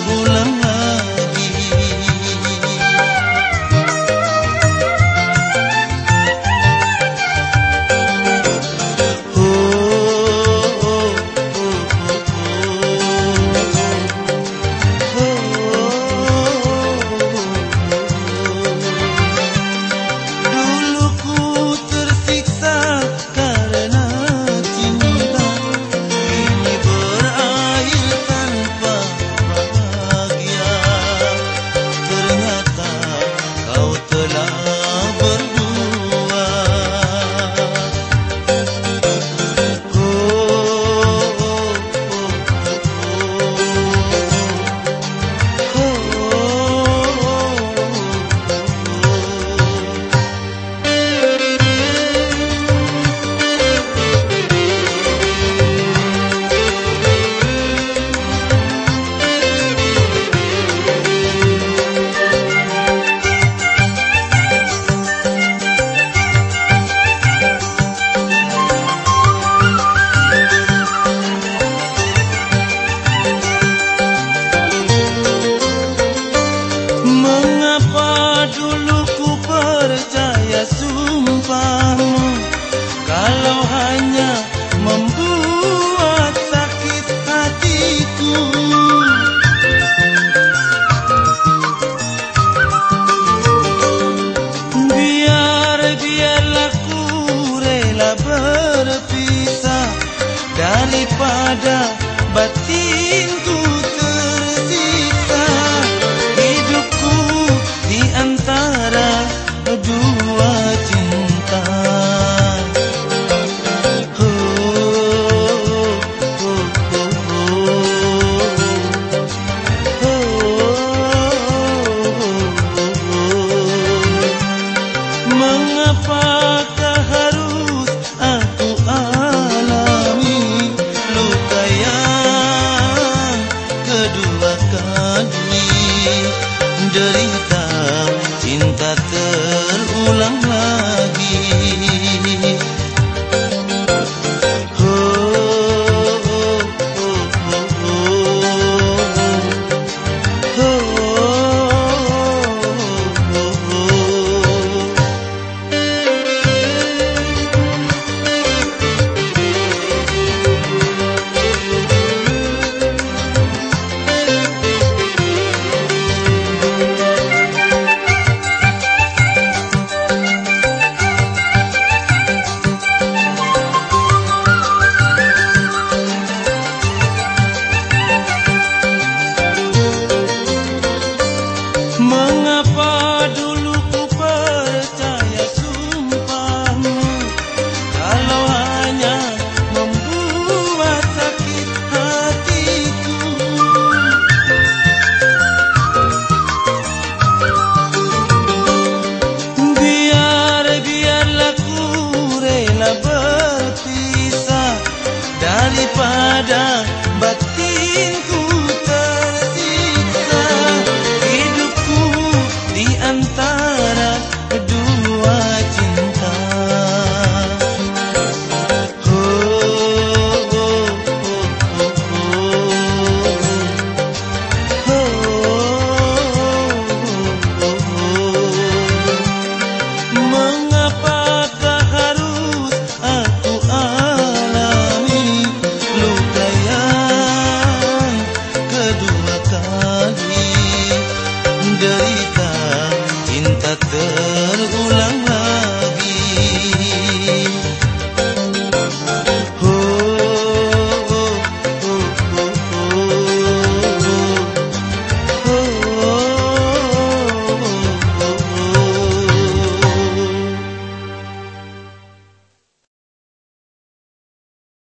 bulan daripada batin terulang lagi But batinku